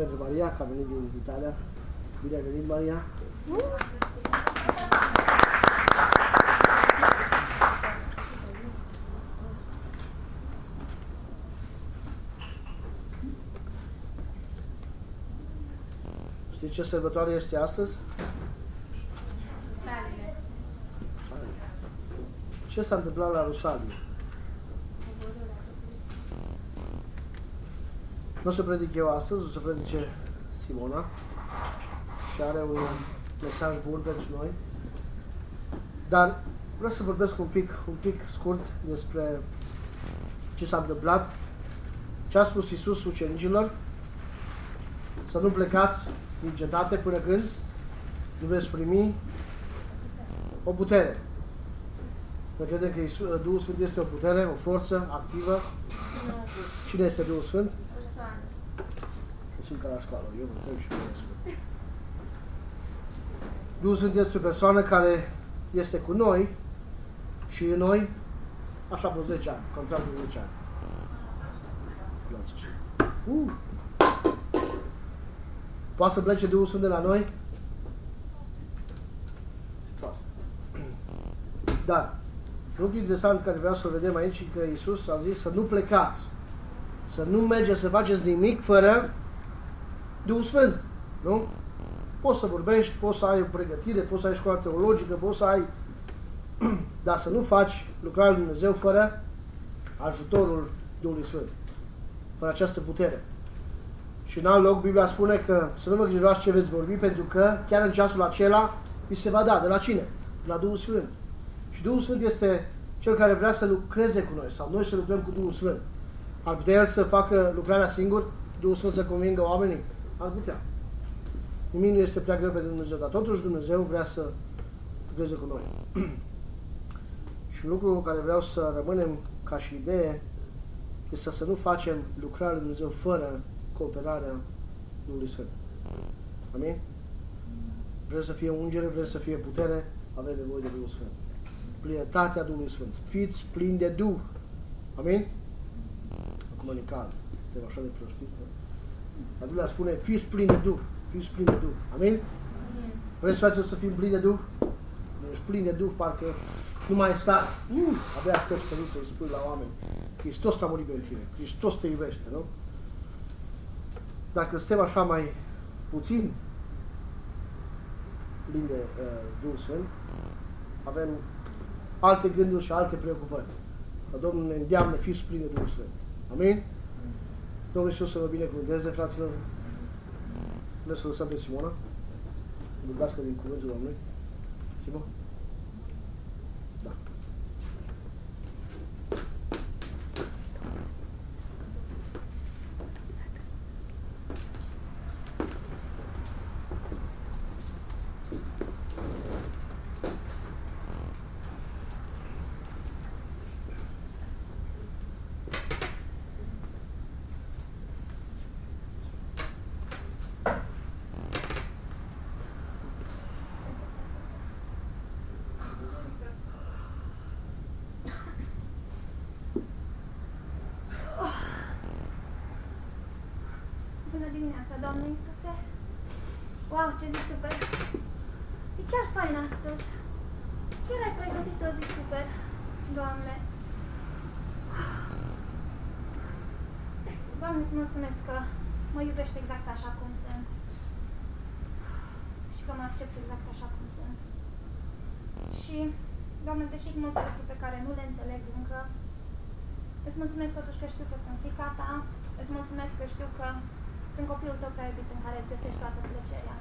bucurăm pentru Maria, că a venit din Italia. Bine ai venit, Maria. Știi ce sărbătoare este astăzi? Ce s-a întâmplat la Rusalie? Nu o să predic eu astăzi, o să predice Simona și are un mesaj bun pentru noi. Dar vreau să vorbesc un pic, un pic scurt despre ce s-a întâmplat, ce a spus Iisus ucenicilor, să nu plecați din cetate până când nu veți primi o putere. Noi credem că Iisus, Duhul Sfânt este o putere, o forță activă. Cine este Duhul Sfânt? Sunt ca la școală, eu vă și Duhul Sfânt. Duhul Sfânt este o persoană care este cu noi și în noi așa vreo 10 ani, contractul 10 ani. Uh. Poate să plece Duhul Sfânt de la noi? Poate. Dar, lucru interesant care vreau să vedem aici că Iisus a zis să nu plecați, să nu mergeți să faceți nimic fără Duhul Sfânt. Nu? Poți să vorbești, poți să ai o pregătire, poți să ai școală teologică, poți să ai... Dar să nu faci lucrarea lui Dumnezeu fără ajutorul Duhului Sfânt. Fără această putere. Și în alt loc Biblia spune că să nu vă îngrijorați ce veți vorbi, pentru că chiar în ceasul acela vi se va da. De la cine? De la Duhul Sfânt. Și Duhul Sfânt este cel care vrea să lucreze cu noi, sau noi să lucrăm cu Duhul Sfânt. Ar putea El să facă lucrarea singur, Duhul Sfânt să convingă oamenii? Ar putea. Nimic nu este prea greu pentru Dumnezeu, dar totuși Dumnezeu vrea să lucreze cu noi. și lucrul cu care vreau să rămânem ca și idee este să nu facem lucrarea lui Dumnezeu fără cooperarea Duhului Sfânt. Amin? Vrem să fie ungere, vrem să fie putere, avem nevoie de Duhul Sfânt. Plinătatea Duhului Sfânt. Fiți plini de Duh. Amin? Acum în cald. Suntem așa de prostiți, da? Dar Biblia spune, fiți plini de Duh. Fiți plini de Duh. Amin? Vreți să faceți să fim plini de Duh? Ești plin de Duh, parcă nu mai sta. Uh, abia aștept să să-i spui la oameni. Hristos a murit pentru tine. Hristos te iubește, nu? dacă suntem așa mai puțin plini de uh, Duhul Sfânt, avem alte gânduri și alte preocupări. Dar Domnul ne îndeamnă, fiți plini de Duhul Sfânt. Amin? Domnul Iisus să vă binecuvânteze, fraților. Vreau să lăsăm pe Simona. Vorbească din cuvântul Domnului. Simona? Dimineața, Doamne Iisuse! Wow, ce zi super! E chiar fain astăzi. Chiar ai pregătit o zi super, Doamne. Doamne, îți mulțumesc că mă iubești exact așa cum sunt. Și că mă accepti exact așa cum sunt. Și, Doamne, deși sunt multe lucruri pe care nu le înțeleg încă, îți mulțumesc totuși că știu că sunt fica ta, îți mulțumesc că știu că sunt copilul tău prea iubit în care îți găsești toată plăcerea.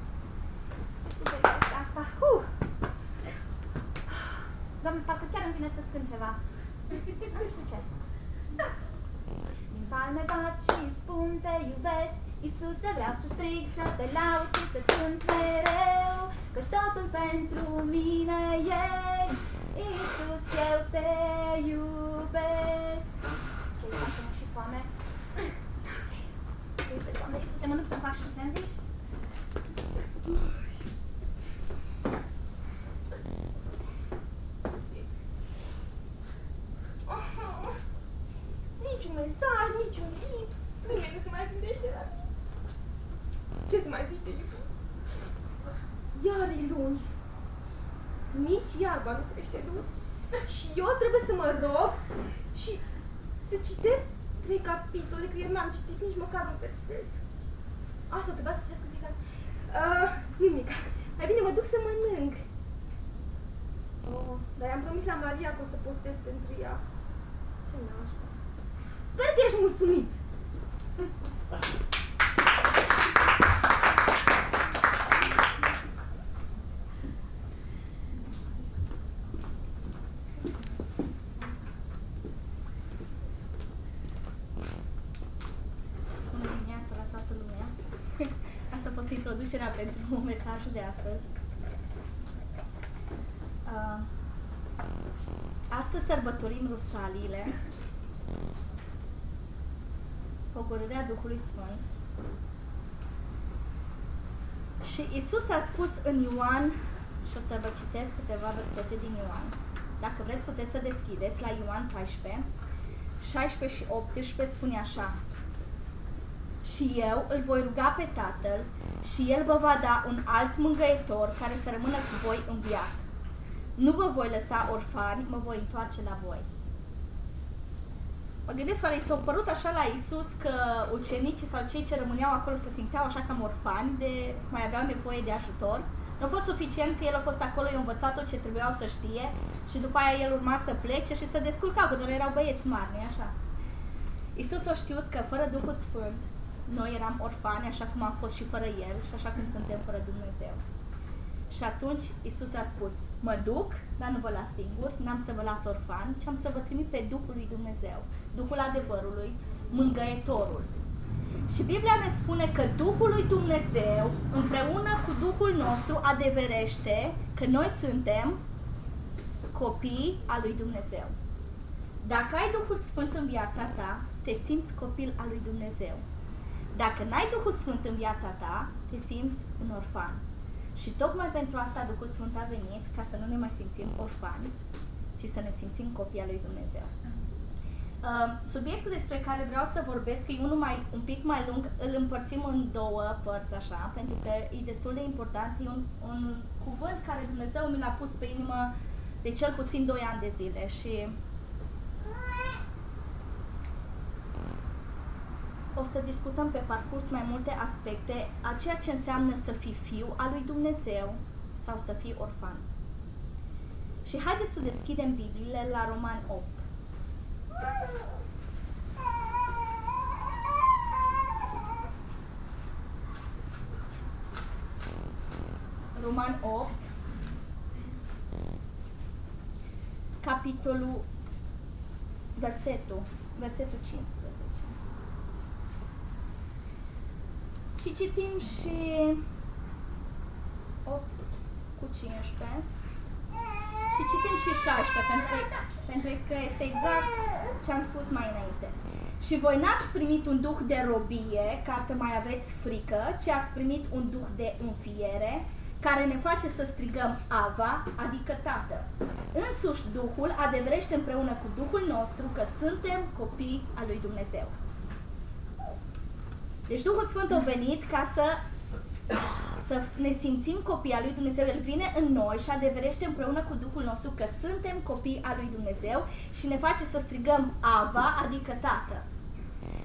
Ce super este asta! Uh! Doamne, parcă chiar îmi vine să cânt ceva. Nu știu ce. Din palme bat și spun te iubesc Iisuse vreau să strig, să te laud și să-ți cânt mereu Căci totul pentru mine ești Iisus, eu te iubesc Ok, acum și foame iubesc, Doamne Iisuse, mă duc să-mi fac și sandwich? Niciun mesaj, niciun link, nimeni nu se mai gândește la mine. să mai zici de iubire. Iar e luni. Nici iarba nu crește dur. Și eu trebuie să mă rog și să citesc trei capitole, că eu n-am citit nici măcar un verset. Asta trebuia să citesc în fiecare. Uh, nimic. Mai bine mă duc să mănânc. Oh, dar i-am promis la Maria că o să postez pentru ea. Ce nașpa. Sper că ești mulțumit. Bună dimineața la toată lumea! Asta a fost introducerea pentru mesajul de astăzi. Uh, astăzi sărbătorim Rusaliile, pogorârea Duhului Sfânt. Și Isus a spus în Ioan, și o să vă citesc câteva versete din Ioan. Dacă vreți, puteți să deschideți la Ioan 14, 16 și 18 spune așa. Și eu îl voi ruga pe Tatăl și El vă va da un alt mângăitor care să rămână cu voi în viață. Nu vă voi lăsa orfani, mă voi întoarce la voi. Mă gândesc, oare i s-a părut așa la Isus că ucenicii sau cei ce rămâneau acolo se simțeau așa cam orfani, de mai aveau nevoie de ajutor? Nu a fost suficient că el a fost acolo, i-a învățat tot ce trebuiau să știe și după aia el urma să plece și să descurca, că doar erau băieți mari, nu așa? Isus a știut că fără Duhul Sfânt noi eram orfani, așa cum am fost și fără El și așa cum suntem fără Dumnezeu. Și atunci Isus a spus, mă duc, dar nu vă las singur, n-am să vă las orfan, ci am să vă trimit pe Duhul lui Dumnezeu, Duhul adevărului, mângăietorul. Și Biblia ne spune că Duhul lui Dumnezeu, împreună cu Duhul nostru, adeverește că noi suntem copii al lui Dumnezeu. Dacă ai Duhul Sfânt în viața ta, te simți copil al lui Dumnezeu. Dacă n-ai Duhul Sfânt în viața ta, te simți un orfan. Și tocmai pentru asta Duhul Sfânt a venit, ca să nu ne mai simțim orfani, ci să ne simțim copii al lui Dumnezeu. Uh, Subiectul despre care vreau să vorbesc e unul mai, un pic mai lung, îl împărțim în două părți așa, pentru că e destul de important, e un, un cuvânt care Dumnezeu mi l-a pus pe inimă de cel puțin 2 ani de zile și o să discutăm pe parcurs mai multe aspecte a ceea ce înseamnă să fii fiu al lui Dumnezeu sau să fii orfan. Și haideți să deschidem Bibliile la Roman 8. Roman 8, capitolul, versetul, versetul 15. Și citim și 8 cu 15 și citim și 16 pentru că, pentru că este exact ce am spus mai înainte. Și voi n-ați primit un duh de robie ca să mai aveți frică, ci ați primit un duh de înfiere care ne face să strigăm Ava, adică Tată. Însuși Duhul adeverește împreună cu Duhul nostru că suntem copii al lui Dumnezeu. Deci Duhul Sfânt a venit ca să, să ne simțim copii al lui Dumnezeu. El vine în noi și adeverește împreună cu Duhul nostru că suntem copii al lui Dumnezeu și ne face să strigăm Ava, adică Tată.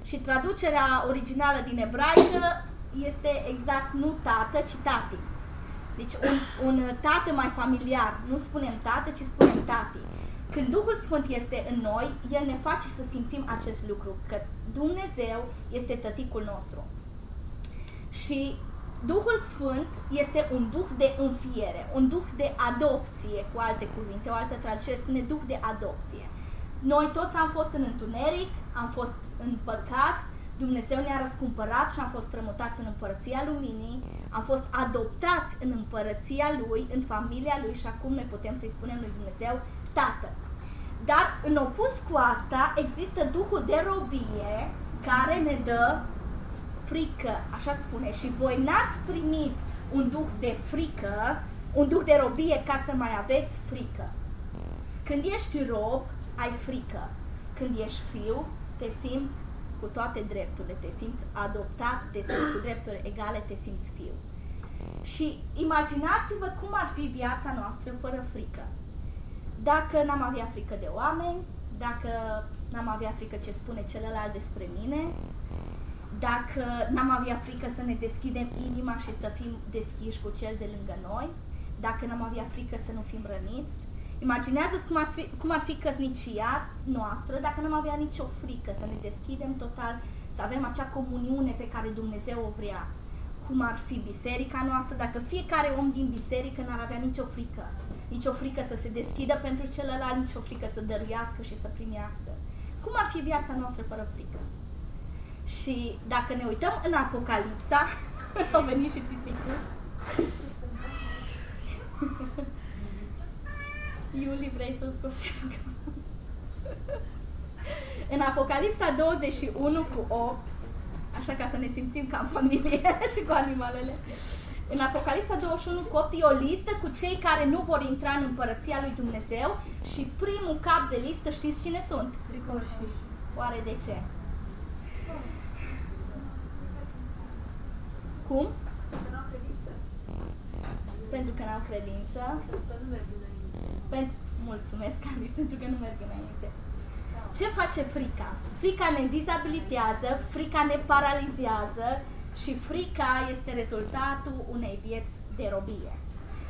Și traducerea originală din ebraică este exact nu tată, ci tati. Deci un, un tată mai familiar. Nu spunem tată, ci spunem tati. Când Duhul Sfânt este în noi, El ne face să simțim acest lucru, că Dumnezeu este tăticul nostru. Și Duhul Sfânt este un duh de înfiere, un duh de adopție, cu alte cuvinte, o altă traducere spune duh de adopție. Noi toți am fost în întuneric, am fost în păcat, Dumnezeu ne-a răscumpărat și am fost strămutați în împărăția luminii, am fost adoptați în împărăția Lui, în familia Lui și acum noi putem să-i spunem lui Dumnezeu Tată. Dar în opus cu asta există Duhul de robie care ne dă frică, așa spune, și voi n-ați primit un duh de frică, un duh de robie ca să mai aveți frică. Când ești rob, ai frică. Când ești fiu, te simți cu toate drepturile, te simți adoptat, te simți cu drepturi egale, te simți fiu. Și imaginați-vă cum ar fi viața noastră fără frică. Dacă n-am avea frică de oameni, dacă n-am avea frică ce spune celălalt despre mine, dacă n-am avea frică să ne deschidem inima și să fim deschiși cu cel de lângă noi, dacă n-am avea frică să nu fim răniți, imaginează cum ar, fi, cum ar fi căsnicia noastră dacă n-am avea nicio frică, să ne deschidem total, să avem acea comuniune pe care Dumnezeu o vrea. Cum ar fi biserica noastră dacă fiecare om din biserică n-ar avea nicio frică. Nicio frică să se deschidă pentru celălalt, nicio frică să dăruiască și să primească. Cum ar fi viața noastră fără frică? Și dacă ne uităm în Apocalipsa, au venit și pisicul. Iuli, vrei să scoți În Apocalipsa 21 cu 8, așa ca să ne simțim ca în familie și cu animalele, în Apocalipsa 21 cu 8 e o listă cu cei care nu vor intra în împărăția lui Dumnezeu și primul cap de listă știți cine sunt? Fricoși. Oare de ce? Cum? Pentru că n-au credință. Pentru, mulțumesc, Ani, pentru că nu merg înainte. Ce face frica? Frica ne dizabilitează, frica ne paralizează și frica este rezultatul unei vieți de robie.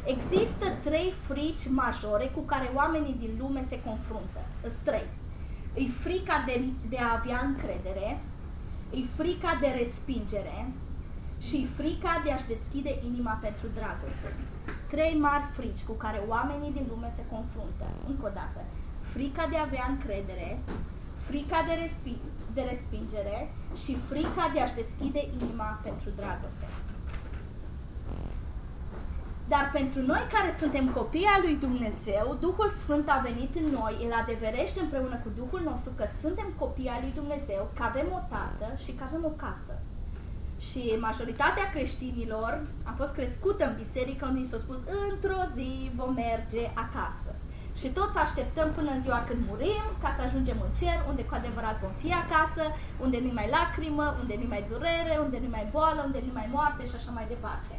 Există trei frici majore cu care oamenii din lume se confruntă. Îs trei. Îi frica de, de a avea încredere, îi frica de respingere și frica de a-și deschide inima pentru dragoste. Trei mari frici cu care oamenii din lume se confruntă. Încă o dată. Frica de a avea încredere, frica de, respi- de respingere și frica de a-și deschide inima pentru dragoste. Dar pentru noi care suntem copii al lui Dumnezeu, Duhul Sfânt a venit în noi, El adeverește împreună cu Duhul nostru că suntem copii al lui Dumnezeu, că avem o tată și că avem o casă. Și majoritatea creștinilor a fost crescută în biserică unde i s-a spus într-o zi vom merge acasă. Și toți așteptăm până în ziua când murim ca să ajungem în cer, unde cu adevărat vom fi acasă, unde nu mai lacrimă, unde nu mai durere, unde nu mai boală, unde nu mai moarte și așa mai departe.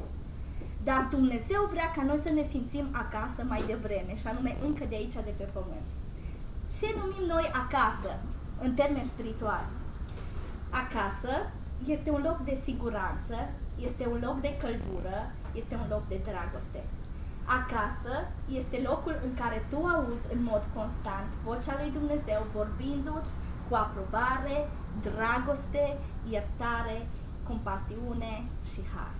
Dar Dumnezeu vrea ca noi să ne simțim acasă mai devreme, și anume încă de aici, de pe pământ. Ce numim noi acasă, în termeni spirituali? Acasă este un loc de siguranță, este un loc de căldură, este un loc de dragoste. Acasă este locul în care tu auzi în mod constant vocea lui Dumnezeu vorbindu-ți cu aprobare, dragoste, iertare, compasiune și har.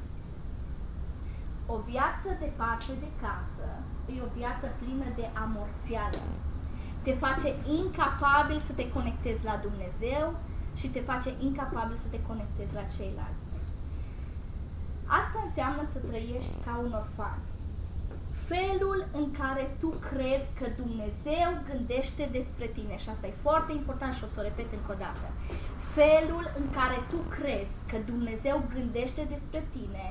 O viață departe de casă e o viață plină de amorțială. Te face incapabil să te conectezi la Dumnezeu și te face incapabil să te conectezi la ceilalți. Asta înseamnă să trăiești ca un orfan. Felul în care tu crezi că Dumnezeu gândește despre tine, și asta e foarte important și o să o repet încă o dată, felul în care tu crezi că Dumnezeu gândește despre tine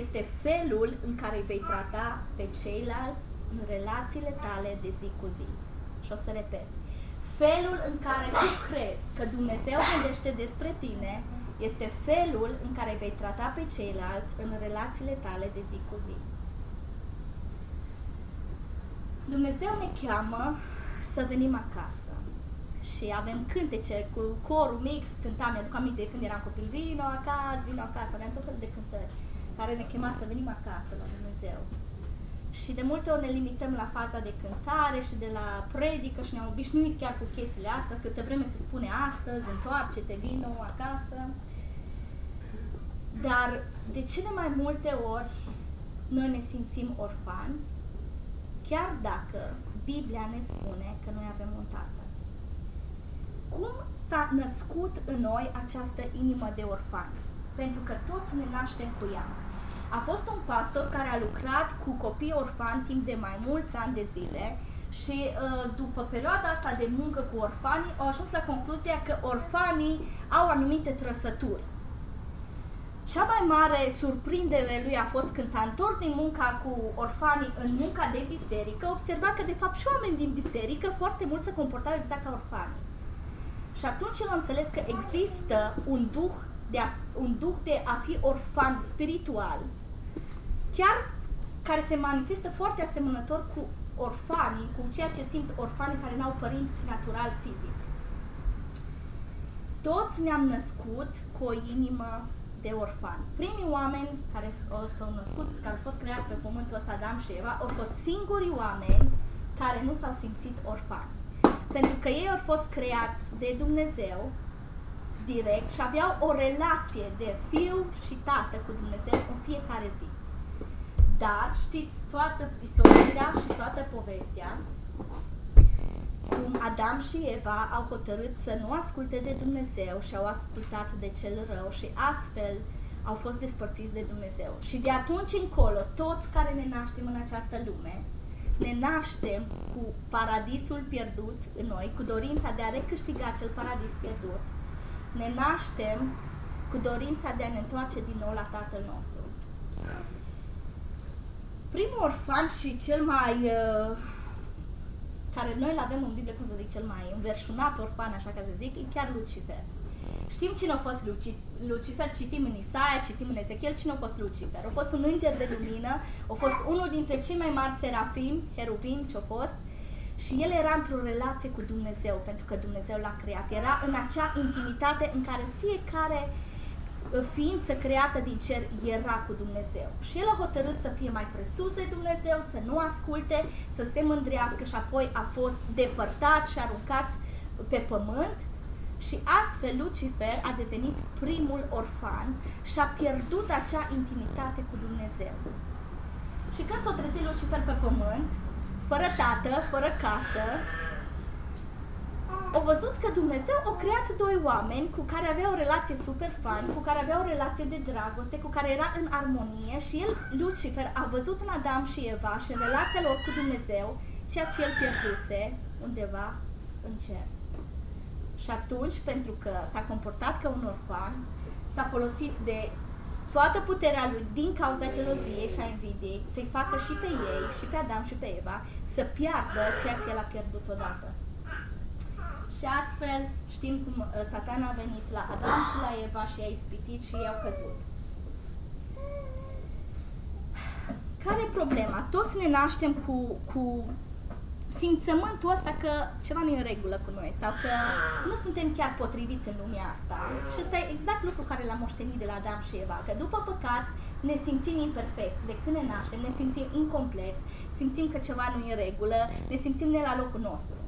este felul în care îi vei trata pe ceilalți în relațiile tale de zi cu zi. Și o să repet. Felul în care tu crezi că Dumnezeu gândește despre tine este felul în care îi vei trata pe ceilalți în relațiile tale de zi cu zi. Dumnezeu ne cheamă să venim acasă. Și avem cântece cu corul mix, cântam, mi-aduc aminte când eram copil, vino acasă, vino acasă, aveam tot felul de cântări care ne chema să venim acasă la Dumnezeu. Și de multe ori ne limităm la faza de cântare și de la predică și ne-am obișnuit chiar cu chestiile astea, câtă vreme se spune astăzi, întoarce-te, vino acasă. Dar de cele mai multe ori noi ne simțim orfani, chiar dacă Biblia ne spune că noi avem un tată. Cum s-a născut în noi această inimă de orfani? Pentru că toți ne naștem cu ea. A fost un pastor care a lucrat cu copii orfani timp de mai mulți ani de zile și uh, după perioada asta de muncă cu orfanii au ajuns la concluzia că orfanii au anumite trăsături. Cea mai mare surprindere lui a fost când s-a întors din munca cu orfanii în munca de biserică, observa că de fapt și oameni din biserică foarte mult se comportau exact ca orfanii. Și atunci el a înțeles că există un duh de a, un duh de a fi orfan spiritual, chiar care se manifestă foarte asemănător cu orfanii, cu ceea ce simt orfanii care n-au părinți natural fizici. Toți ne-am născut cu o inimă de orfan. Primii oameni care s-au născut, care au fost creați pe pământul ăsta, Adam și Eva, au fost singurii oameni care nu s-au simțit orfani. Pentru că ei au fost creați de Dumnezeu direct și aveau o relație de fiu și tată cu Dumnezeu în fiecare zi. Dar știți toată istoria și toată povestea cum Adam și Eva au hotărât să nu asculte de Dumnezeu și au ascultat de cel rău și astfel au fost despărțiți de Dumnezeu. Și de atunci încolo, toți care ne naștem în această lume, ne naștem cu paradisul pierdut în noi, cu dorința de a recâștiga acel paradis pierdut. Ne naștem cu dorința de a ne întoarce din nou la Tatăl nostru. Primul orfan și cel mai uh, care noi îl avem în Biblie, cum să zic, cel mai înverșunat orfan, așa ca să zic, e chiar Lucifer. Știm cine a fost Luci- Lucifer, citim în Isaia, citim în Ezechiel, cine a fost Lucifer. A fost un înger de lumină, a fost unul dintre cei mai mari serafim, herubim ce a fost, și el era într-o relație cu Dumnezeu, pentru că Dumnezeu l-a creat. Era în acea intimitate în care fiecare ființă creată din cer era cu Dumnezeu. Și el a hotărât să fie mai presus de Dumnezeu, să nu asculte, să se mândrească și apoi a fost depărtat și aruncat pe pământ și astfel Lucifer a devenit primul orfan și a pierdut acea intimitate cu Dumnezeu. Și când s-a trezit Lucifer pe pământ, fără tată, fără casă, au văzut că Dumnezeu a creat doi oameni cu care avea o relație super fan, cu care avea o relație de dragoste, cu care era în armonie și el, Lucifer, a văzut în Adam și Eva și în relația lor cu Dumnezeu ceea ce el pierduse undeva în cer. Și atunci, pentru că s-a comportat ca un orfan, s-a folosit de toată puterea lui din cauza geloziei și a invidiei să-i facă și pe ei, și pe Adam și pe Eva, să piardă ceea ce el a pierdut odată. Și astfel știm cum uh, Satan a venit la Adam și la Eva și i-a ispitit și i-au căzut. Care e problema? Toți ne naștem cu, cu simțământul ăsta că ceva nu e în regulă cu noi sau că nu suntem chiar potriviți în lumea asta. Și ăsta e exact lucru care l-am moștenit de la Adam și Eva, că după păcat ne simțim imperfecți de când ne naștem, ne simțim incompleți, simțim că ceva nu e în regulă, ne simțim ne la locul nostru.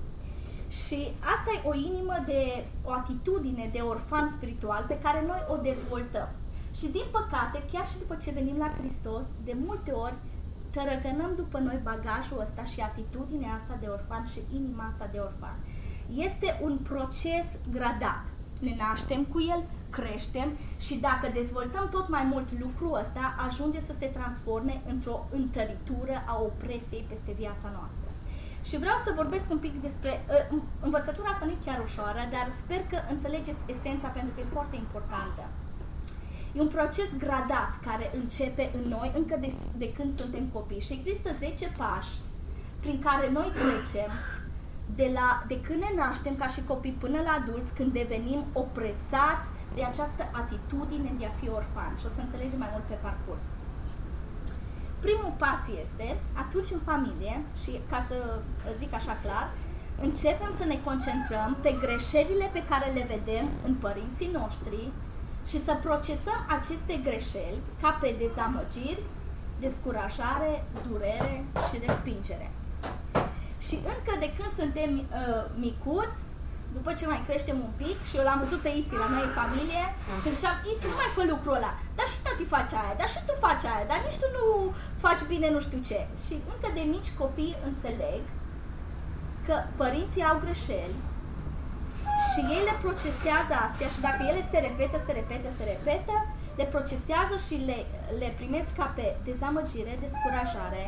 Și asta e o inimă de, o atitudine de orfan spiritual pe care noi o dezvoltăm. Și din păcate, chiar și după ce venim la Hristos, de multe ori tărăgănăm după noi bagajul ăsta și atitudinea asta de orfan și inima asta de orfan. Este un proces gradat. Ne naștem cu el, creștem și dacă dezvoltăm tot mai mult lucrul ăsta, ajunge să se transforme într-o întăritură a opresiei peste viața noastră. Și vreau să vorbesc un pic despre uh, învățătura asta nu e chiar ușoară, dar sper că înțelegeți esența pentru că e foarte importantă. E un proces gradat care începe în noi încă de, de când suntem copii și există 10 pași prin care noi trecem de, la, de când ne naștem ca și copii până la adulți, când devenim opresați de această atitudine de a fi orfan. Și o să înțelegem mai mult pe parcurs. Primul pas este, atunci în familie, și ca să zic așa clar, începem să ne concentrăm pe greșelile pe care le vedem în părinții noștri, și să procesăm aceste greșeli ca pe dezamăgiri, descurajare, durere și respingere. Și încă de când suntem uh, micuți, după ce mai creștem un pic, și eu l-am văzut pe Isi la noi în familie, când ziceam, Isi, nu mai fă lucrul ăla, dar și tati face aia, dar și tu faci aia, dar nici tu nu faci bine nu știu ce. Și încă de mici copii înțeleg că părinții au greșeli, și ei le procesează astea și dacă ele se repetă, se repetă, se repetă, le procesează și le, le primesc ca pe dezamăgire, descurajare,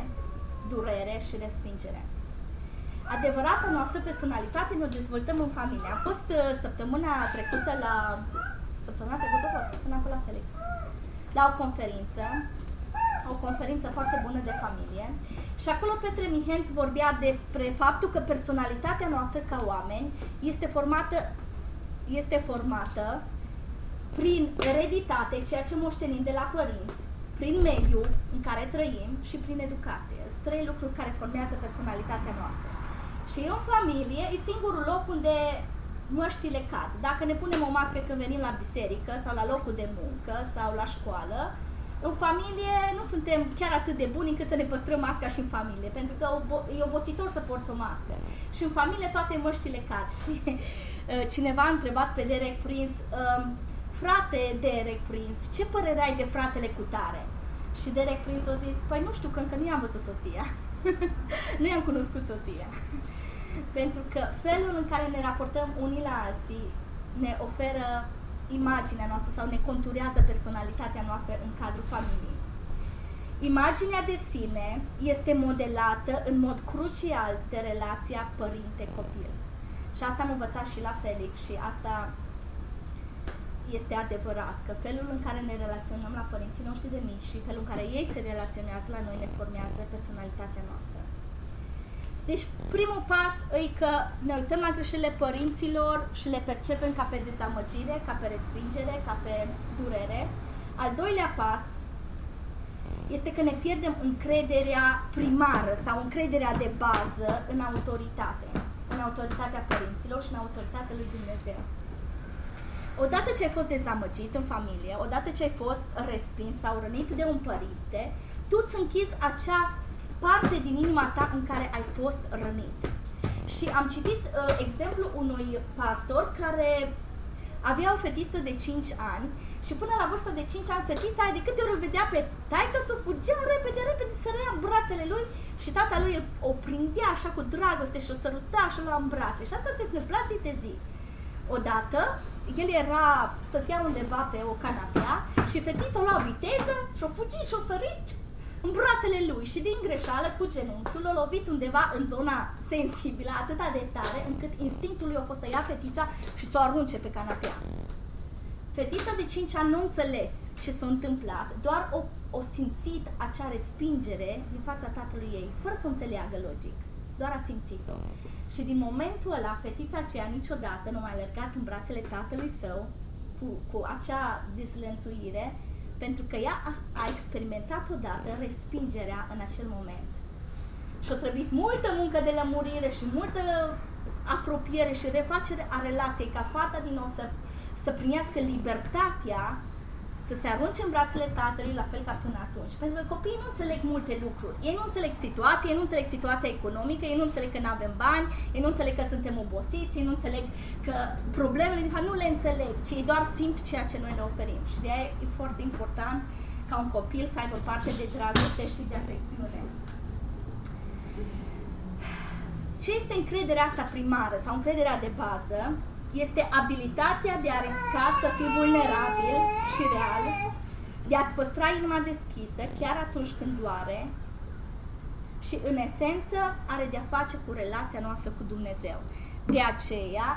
durere și respingere. Adevărata noastră personalitate ne o dezvoltăm în familie. A fost uh, săptămâna trecută la... Săptămâna trecută a fost, când am fost la Felix. La o conferință o conferință foarte bună de familie și acolo Petre Mihenț vorbea despre faptul că personalitatea noastră ca oameni este formată este formată prin ereditate, ceea ce moștenim de la părinți, prin mediul în care trăim și prin educație. Sunt trei lucruri care formează personalitatea noastră. Și în familie e singurul loc unde măștile cad. Dacă ne punem o mască când venim la biserică sau la locul de muncă sau la școală, în familie nu suntem chiar atât de buni încât să ne păstrăm masca și în familie, pentru că e obositor să porți o mască. Și în familie toate măștile cad. Și uh, cineva a întrebat pe Derek Prince, um, frate Derek Prince, ce părere ai de fratele cu tare? Și Derek Prince a zis, păi nu știu, că încă nu i-am văzut soția. nu i-am cunoscut soția. Pentru că felul în care ne raportăm unii la alții ne oferă imaginea noastră sau ne conturează personalitatea noastră în cadrul familiei. Imaginea de sine este modelată în mod crucial de relația părinte-copil. Și asta am învățat și la Felix și asta este adevărat, că felul în care ne relaționăm la părinții noștri de mici și felul în care ei se relaționează la noi ne formează personalitatea noastră. Deci primul pas e că ne uităm la greșelile părinților și le percepem ca pe dezamăgire, ca pe respingere, ca pe durere. Al doilea pas este că ne pierdem încrederea primară sau încrederea de bază în autoritate, în autoritatea părinților și în autoritatea lui Dumnezeu. Odată ce ai fost dezamăgit în familie, odată ce ai fost respins sau rănit de un părinte, tu îți închizi acea parte din inima ta în care ai fost rănit. Și am citit uh, exemplul unui pastor care avea o fetiță de 5 ani și până la vârsta de 5 ani fetița de câte ori îl vedea pe taică să fugea repede, repede, să rea în brațele lui și tata lui îl o prindea așa cu dragoste și o săruta și o lua în brațe. Și asta se întâmpla zi de zi. Odată, el era, stătea undeva pe o canapea și fetița o lua viteză și o fugit și o sărit în brațele lui și din greșeală cu genunchiul l-a lovit undeva în zona sensibilă atât de tare încât instinctul lui a fost să ia fetița și să o arunce pe canapea. Fetița de 5 ani nu înțeles ce s-a întâmplat, doar o, o simțit acea respingere din fața tatălui ei, fără să o înțeleagă logic. Doar a simțit-o. Și din momentul ăla, fetița aceea niciodată nu mai alergat în brațele tatălui său cu, cu acea dezlănțuire, pentru că ea a, a experimentat odată respingerea în acel moment. Și a trebuit multă muncă de lămurire și multă apropiere și refacere a relației ca fata din nou să, să primească libertatea să se arunce în brațele tatălui la fel ca până atunci. Pentru că copiii nu înțeleg multe lucruri. Ei nu înțeleg situația, ei nu înțeleg situația economică, ei nu înțeleg că nu avem bani, ei nu înțeleg că suntem obosiți, ei nu înțeleg că problemele, de fapt, nu le înțeleg, ci ei doar simt ceea ce noi le oferim. Și de aia e foarte important ca un copil să aibă parte de dragoste și de afecțiune. Ce este încrederea asta primară sau încrederea de bază? Este abilitatea de a risca să fii vulnerabil și real, de a-ți păstra inima deschisă chiar atunci când doare și în esență are de-a face cu relația noastră cu Dumnezeu. De aceea,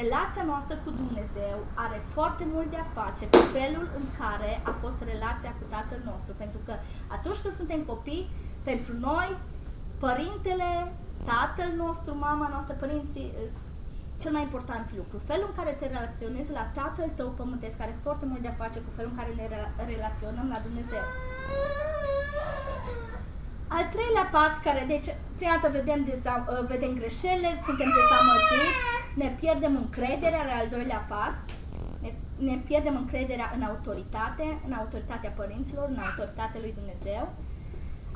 relația noastră cu Dumnezeu are foarte mult de a face cu felul în care a fost relația cu Tatăl nostru. Pentru că atunci când suntem copii, pentru noi, părintele, Tatăl nostru, mama noastră, părinții cel mai important lucru. Felul în care te relaționezi la Tatăl tău pământesc are foarte mult de a face cu felul în care ne relaționăm la Dumnezeu. Al treilea pas care, deci, prima dată vedem, dezam, uh, vedem greșelile, suntem dezamăgiți, ne pierdem încrederea, al doilea pas, ne, ne pierdem încrederea în autoritate, în autoritatea părinților, în autoritatea lui Dumnezeu.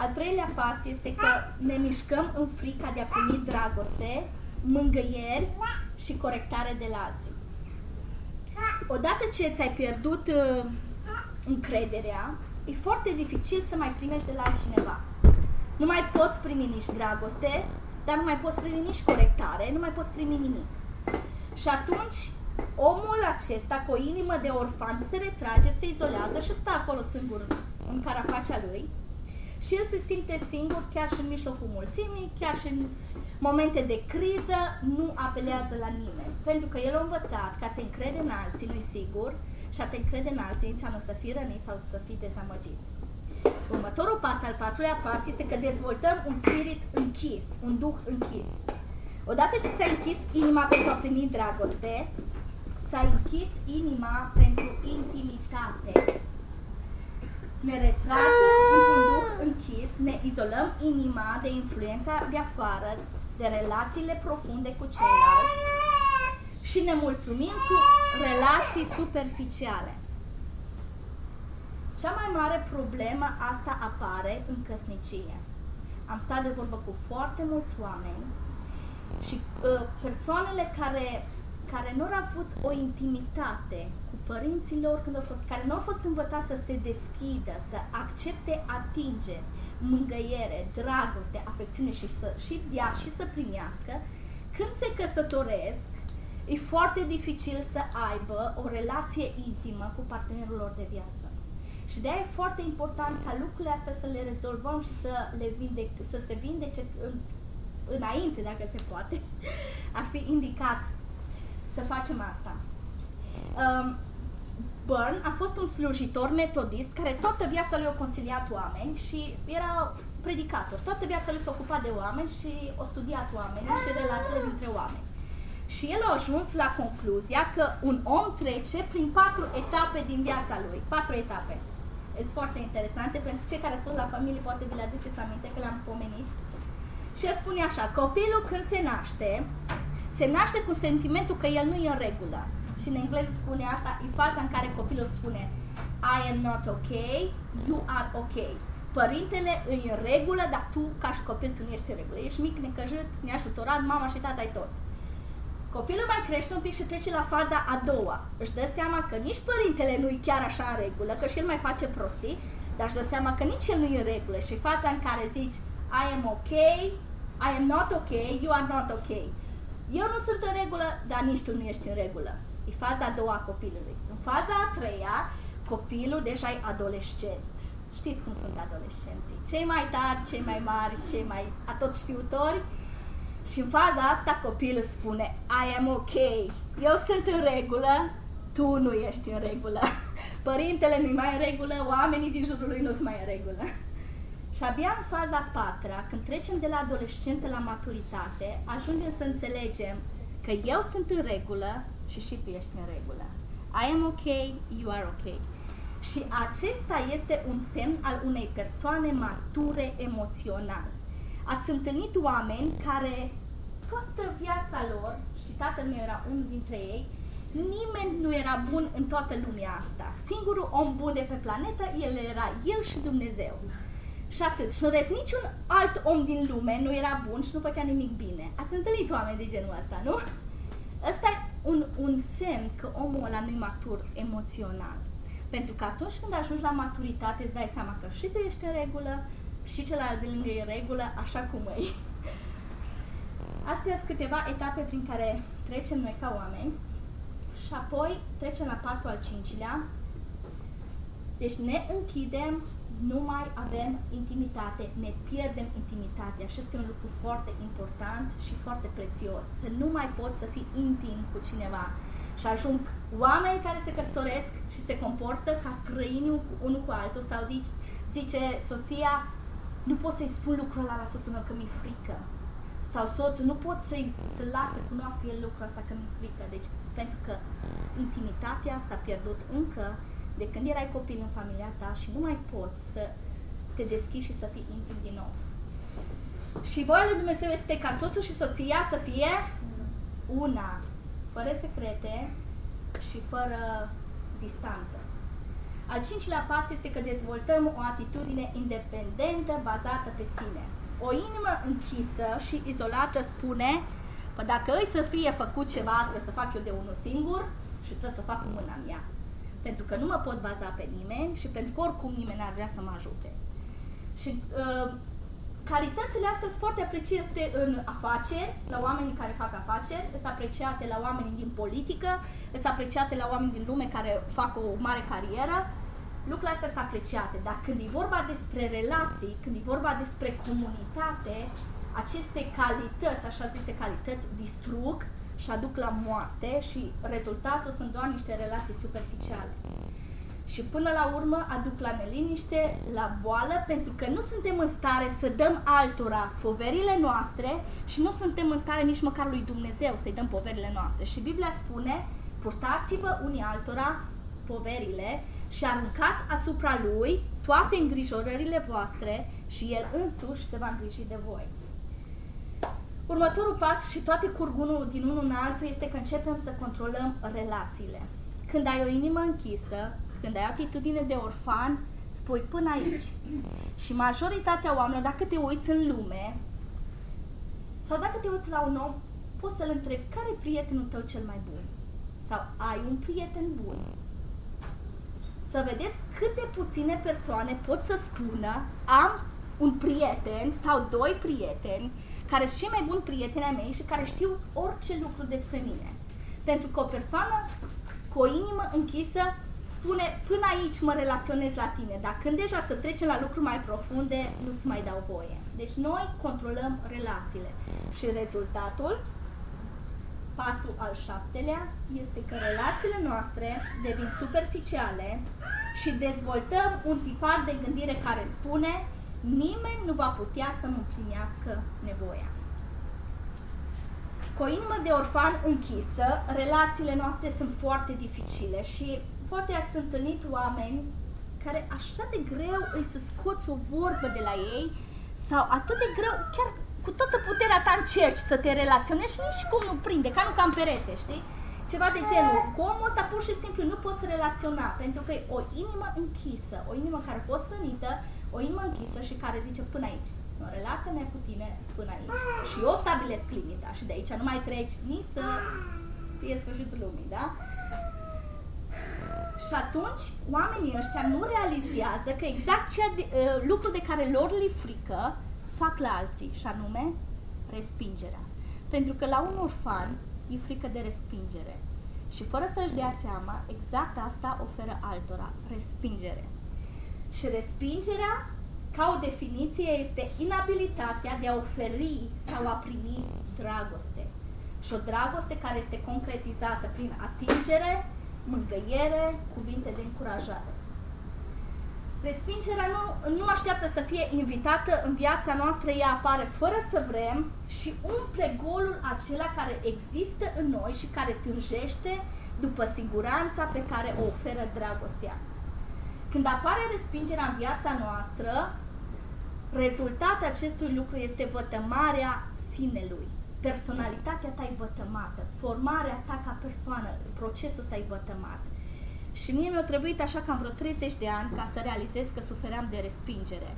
Al treilea pas este că ne mișcăm în frica de a primi dragoste, mângâieri și corectare de la alții. Odată ce ți-ai pierdut uh, încrederea, e foarte dificil să mai primești de la altcineva. Nu mai poți primi nici dragoste, dar nu mai poți primi nici corectare, nu mai poți primi nimic. Și atunci, omul acesta, cu o inimă de orfan, se retrage, se izolează și stă acolo singur în carapacea lui și el se simte singur chiar și în mijlocul mulțimii, chiar și în momente de criză nu apelează la nimeni, pentru că el a învățat că a te încrede în alții nu sigur și a te încrede în alții înseamnă să fii rănit sau să fii dezamăgit. Următorul pas, al patrulea pas, este că dezvoltăm un spirit închis, un duh închis. Odată ce ți-ai închis inima pentru a primi dragoste, ți-ai închis inima pentru intimitate. Ne retragem într-un duh închis, ne izolăm inima de influența de afară, de relațiile profunde cu ceilalți și ne mulțumim cu relații superficiale. Cea mai mare problemă asta apare în căsnicie. Am stat de vorbă cu foarte mulți oameni și uh, persoanele care, care nu au avut o intimitate cu părinții lor când au fost, care nu au fost învățați să se deschidă, să accepte atingeri, mângăiere, dragoste, afecțiune și să și dea și să primească, când se căsătoresc, e foarte dificil să aibă o relație intimă cu partenerul lor de viață. Și de aia e foarte important ca lucrurile astea să le rezolvăm și să le vindec, să se vindece în, înainte, dacă se poate. Ar fi indicat să facem asta. Um, Burn a fost un slujitor metodist care toată viața lui a consiliat oameni și era predicator. Toată viața lui s-a ocupat de oameni și a studiat oameni și relațiile dintre oameni. Și el a ajuns la concluzia că un om trece prin patru etape din viața lui. Patru etape. Sunt foarte interesante pentru cei care sunt la familie, poate vi le aduceți aminte că le-am spomenit. Și el spune așa, copilul când se naște, se naște cu sentimentul că el nu e în regulă. Și în engleză spune asta, e faza în care copilul spune I am not okay, you are okay. Părintele îi în regulă, dar tu, ca și copil, tu nu ești în regulă. Ești mic, necăjit, neajutorat, mama și tata ai tot. Copilul mai crește un pic și trece la faza a doua. Își dă seama că nici părintele nu e chiar așa în regulă, că și el mai face prostii, dar își dă seama că nici el nu e în regulă. Și faza în care zici, I am ok, I am not ok, you are not ok. Eu nu sunt în regulă, dar nici tu nu ești în regulă. E faza a doua a copilului. În faza a treia, copilul deja e adolescent. Știți cum sunt adolescenții. Cei mai tari, cei mai mari, cei mai atot știutori, și în faza asta copilul spune I am ok, eu sunt în regulă, tu nu ești în regulă. Părintele nu-i mai în regulă, oamenii din jurul lui nu sunt mai în regulă. Și abia în faza patra, când trecem de la adolescență la maturitate, ajungem să înțelegem că eu sunt în regulă și și tu ești în regulă. I am ok, you are ok. Și acesta este un semn al unei persoane mature emoțional. Ați întâlnit oameni care toată viața lor, și tatăl meu era unul dintre ei, nimeni nu era bun în toată lumea asta. Singurul om bun de pe planetă, el era el și Dumnezeu. Și atât. Și nu rest, niciun alt om din lume nu era bun și nu făcea nimic bine. Ați întâlnit oameni de genul ăsta, nu? Ăsta e un, un semn că omul ăla nu e matur emoțional. Pentru că atunci când ajungi la maturitate îți dai seama că și tu ești în regulă, și celălalt de lângă e în regulă, așa cum e. Astea sunt câteva etape prin care trecem noi ca oameni și apoi trecem la pasul al cincilea. Deci ne închidem, nu mai avem intimitate, ne pierdem intimitatea și este un lucru foarte important și foarte prețios. Să nu mai poți să fii intim cu cineva. Și ajung oameni care se căsătoresc și se comportă ca străini unul cu altul sau zice, zice soția, nu pot să-i spun lucrul ăla la soțul meu că mi-e frică. Sau soțul, nu pot să-i să las să cunoască el lucrul ăsta că mi-e frică. Deci, pentru că intimitatea s-a pierdut încă de când erai copil în familia ta și nu mai poți să te deschizi și să fii intim din nou. Și voia lui Dumnezeu este ca soțul și soția să fie una, fără secrete și fără distanță. Al cincilea pas este că dezvoltăm o atitudine independentă bazată pe sine. O inimă închisă și izolată spune, că dacă îi să fie făcut ceva, trebuie să fac eu de unul singur și trebuie să o fac cu mâna mea. Pentru că nu mă pot baza pe nimeni și pentru că oricum nimeni ar vrea să mă ajute. Și uh, calitățile astea sunt foarte apreciate în afaceri, la oamenii care fac afaceri, sunt apreciate la oamenii din politică, sunt apreciate la oameni din lume care fac o mare carieră. Lucrurile astea sunt apreciate, dar când e vorba despre relații, când e vorba despre comunitate, aceste calități, așa zise calități, distrug și aduc la moarte și rezultatul sunt doar niște relații superficiale. și până la urmă aduc la neliniște, la boală, pentru că nu suntem în stare să dăm altora poverile noastre și nu suntem în stare nici măcar lui Dumnezeu să-i dăm poverile noastre. Și Biblia spune, purtați-vă unii altora poverile și aruncați asupra lui toate îngrijorările voastre și el însuși se va îngriji de voi. Următorul pas și toate curg unul din unul în altul este că începem să controlăm relațiile. Când ai o inimă închisă, când ai atitudine de orfan, spui până aici. Și majoritatea oamenilor, dacă te uiți în lume, sau dacă te uiți la un om, poți să-l întrebi care e prietenul tău cel mai bun? Sau ai un prieten bun? Să vedeți cât de puține persoane pot să spună am un prieten sau doi prieteni care sunt cei mai buni prieteni ai mei și care știu orice lucru despre mine. Pentru că o persoană cu o inimă închisă spune până aici mă relaționez la tine, dar când deja să trecem la lucruri mai profunde, nu-ți mai dau voie. Deci noi controlăm relațiile și rezultatul, pasul al șaptelea, este că relațiile noastre devin superficiale și dezvoltăm un tipar de gândire care spune nimeni nu va putea să-mi împlinească nevoia. Cu o inimă de orfan închisă, relațiile noastre sunt foarte dificile și poate ați întâlnit oameni care așa de greu îi să scoți o vorbă de la ei sau atât de greu, chiar cu toată puterea ta încerci să te relaționezi și nici cum nu prinde, ca nu cam perete, știi? Ceva de genul, cu omul ăsta pur și simplu nu poți relaționa, pentru că e o inimă închisă, o inimă care a fost rănită, o inimă închisă și care zice până aici. În relația mea cu tine până aici. Și eu stabilesc limita și de aici nu mai treci nici să fie sfârșitul lumii, da? Și atunci oamenii ăștia nu realizează că exact ceea de, uh, lucru de care lor li frică fac la alții, și anume respingerea. Pentru că la un orfan e frică de respingere. Și fără să-și dea seama, exact asta oferă altora, respingere. Și respingerea, ca o definiție, este inabilitatea de a oferi sau a primi dragoste. Și o dragoste care este concretizată prin atingere, mângâiere, cuvinte de încurajare. Respingerea nu, nu așteaptă să fie invitată în viața noastră, ea apare fără să vrem și umple golul acela care există în noi și care tânjește după siguranța pe care o oferă dragostea. Când apare respingerea în viața noastră, rezultatul acestui lucru este vătămarea sinelui. Personalitatea ta e vătămată, formarea ta ca persoană, procesul ăsta e vătămat. Și mie mi-a trebuit așa cam vreo 30 de ani ca să realizez că sufeream de respingere.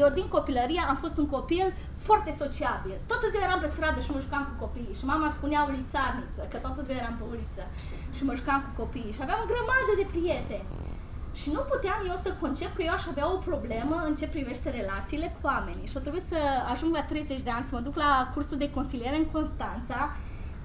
Eu din copilărie am fost un copil foarte sociabil. Toată ziua eram pe stradă și mă jucam cu copiii. Și mama spunea ulițarniță, că toată ziua eram pe uliță. Și mă jucam cu copiii. Și aveam o grămadă de prieteni. Și nu puteam eu să concep că eu aș avea o problemă în ce privește relațiile cu oamenii. Și o trebuie să ajung la 30 de ani, să mă duc la cursul de consiliere în Constanța,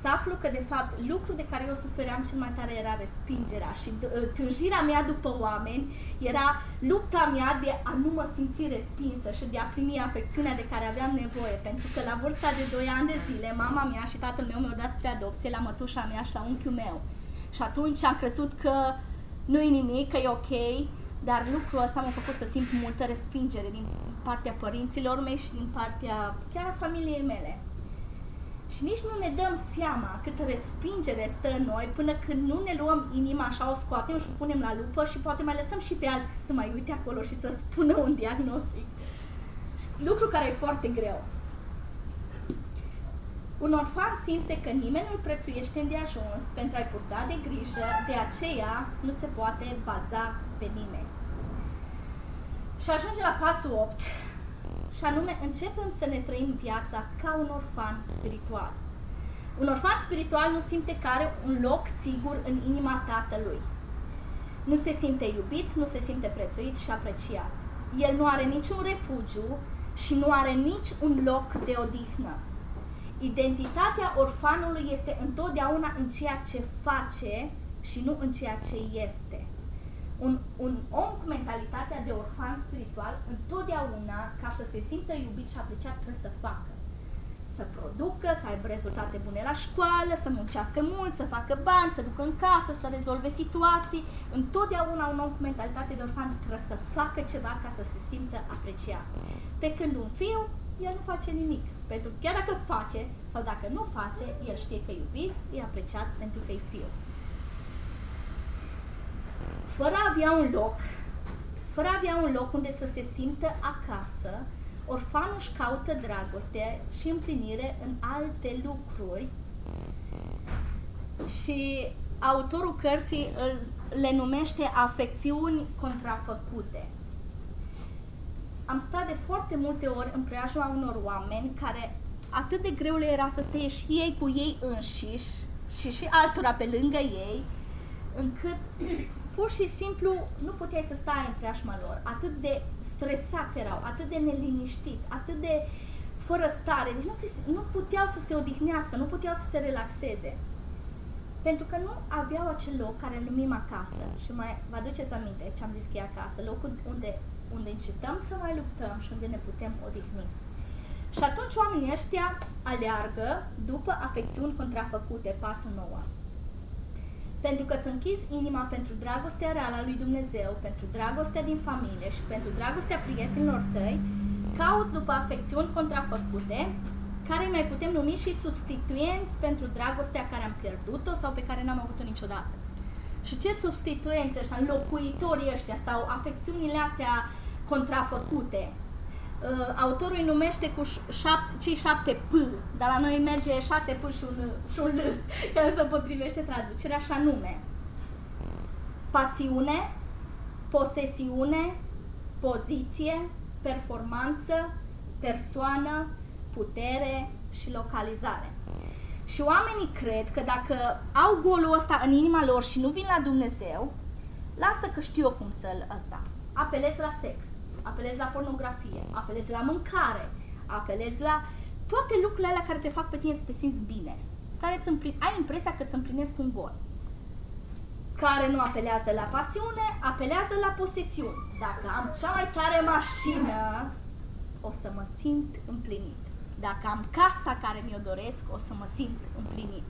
să aflu că, de fapt, lucrul de care eu sufeream cel mai tare era respingerea și ă, tânjirea mea după oameni era lupta mea de a nu mă simți respinsă și de a primi afecțiunea de care aveam nevoie. Pentru că la vârsta de 2 ani de zile, mama mea și tatăl meu mi-au dat spre adopție la mătușa mea și la unchiul meu. Și atunci am crezut că nu-i nimic, că e ok, dar lucrul ăsta m-a făcut să simt multă respingere din partea părinților mei și din partea chiar a familiei mele. Și nici nu ne dăm seama câtă respingere stă în noi până când nu ne luăm inima așa, o scoatem și o punem la lupă și poate mai lăsăm și pe alții să mai uite acolo și să spună un diagnostic. Lucru care e foarte greu. Un orfan simte că nimeni nu-l prețuiește îndeajuns pentru a-i purta de grijă, de aceea nu se poate baza pe nimeni. Și ajunge la pasul 8, și anume începem să ne trăim viața ca un orfan spiritual. Un orfan spiritual nu simte că are un loc sigur în inima tatălui. Nu se simte iubit, nu se simte prețuit și apreciat. El nu are niciun refugiu și nu are nici un loc de odihnă. Identitatea orfanului este întotdeauna în ceea ce face și nu în ceea ce este. Un, un om cu mentalitatea de orfan spiritual, întotdeauna, ca să se simtă iubit și apreciat, trebuie să facă. să producă, să aibă rezultate bune la școală, să muncească mult, să facă bani, să ducă în casă, să rezolve situații. Întotdeauna un om cu mentalitate de orfan trebuie să facă ceva ca să se simtă apreciat. Pe când un fiu, el nu face nimic. Pentru că chiar dacă face sau dacă nu face, el știe că e iubit, e apreciat pentru că e fiu. Fără a avea un loc, fără a avea un loc unde să se simtă acasă, orfanul își caută dragoste și împlinire în alte lucruri și autorul cărții îl, le numește afecțiuni contrafăcute. Am stat de foarte multe ori în preajma unor oameni care atât de greu le era să stea și ei cu ei înșiși și și altora pe lângă ei, încât pur și simplu nu puteai să stai în preajma lor. Atât de stresați erau, atât de neliniștiți, atât de fără stare. Deci nu, se, nu puteau să se odihnească, nu puteau să se relaxeze. Pentru că nu aveau acel loc care îl numim acasă. Și mai vă aduceți aminte ce am zis că e acasă, locul unde, unde încetăm să mai luptăm și unde ne putem odihni. Și atunci oamenii ăștia aleargă după afecțiuni contrafăcute, pasul nouă pentru că îți închizi inima pentru dragostea reală a lui Dumnezeu, pentru dragostea din familie și pentru dragostea prietenilor tăi, cauți după afecțiuni contrafăcute, care mai putem numi și substituenți pentru dragostea care am pierdut-o sau pe care n-am avut-o niciodată. Și ce substituenți ăștia, locuitorii ăștia sau afecțiunile astea contrafăcute, uh, autorul îi numește cu șapte, cei șapte P, dar la noi merge șase P și un, și un L, care se potrivește traducerea, așa nume. Pasiune, posesiune, poziție, performanță, persoană, putere și localizare. Și oamenii cred că dacă au golul ăsta în inima lor și nu vin la Dumnezeu, lasă că știu eu cum să-l ăsta. Apelez la sex, apelezi la pornografie, apelezi la mâncare, apelezi la toate lucrurile alea care te fac pe tine să te simți bine, care îți împli- ai impresia că îți împlinesc un gol. Care nu apelează la pasiune, apelează la posesiuni. Dacă am cea mai tare mașină, o să mă simt împlinit. Dacă am casa care mi-o doresc, o să mă simt împlinit.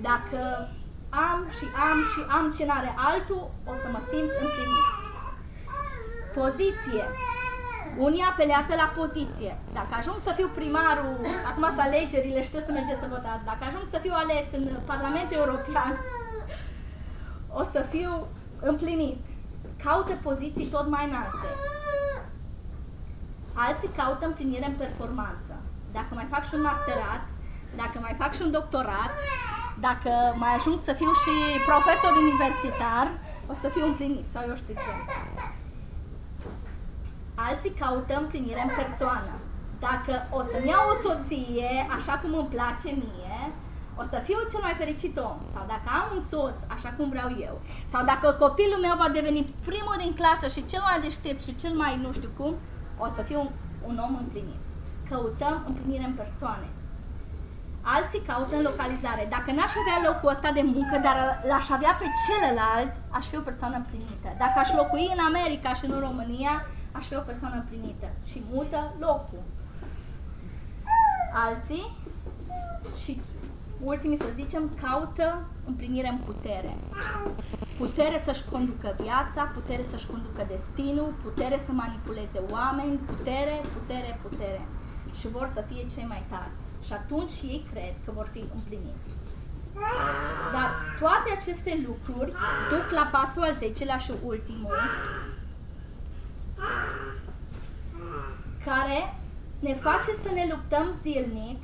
Dacă am și am și am ce n-are altul, o să mă simt împlinit. Poziție. Unii apelează la poziție. Dacă ajung să fiu primarul, acum să alegerile, știu să mergeți să votați, dacă ajung să fiu ales în Parlamentul European, o să fiu împlinit. Caută poziții tot mai înalte. Alții caută împlinire în performanță. Dacă mai fac și un masterat, dacă mai fac și un doctorat, dacă mai ajung să fiu și profesor universitar, o să fiu împlinit sau eu știu ce. Alții caută împlinire în persoană. Dacă o să-mi iau o soție așa cum îmi place mie, o să fiu cel mai fericit om. Sau dacă am un soț așa cum vreau eu. Sau dacă copilul meu va deveni primul din clasă și cel mai deștept și cel mai nu știu cum, o să fiu un, un om împlinit. Căutăm împlinire în persoane. Alții caută în localizare. Dacă n-aș avea locul ăsta de muncă, dar l-aș avea pe celălalt, aș fi o persoană împlinită. Dacă aș locui în America și nu în România, aș fi o persoană împlinită și mută locul. Alții și ultimii să zicem, caută împlinire în putere. Putere să-și conducă viața, putere să-și conducă destinul, putere să manipuleze oameni, putere, putere, putere. Și vor să fie cei mai tari. Și atunci ei cred că vor fi împliniți. Dar toate aceste lucruri duc la pasul al 10 și ultimul, care ne face să ne luptăm zilnic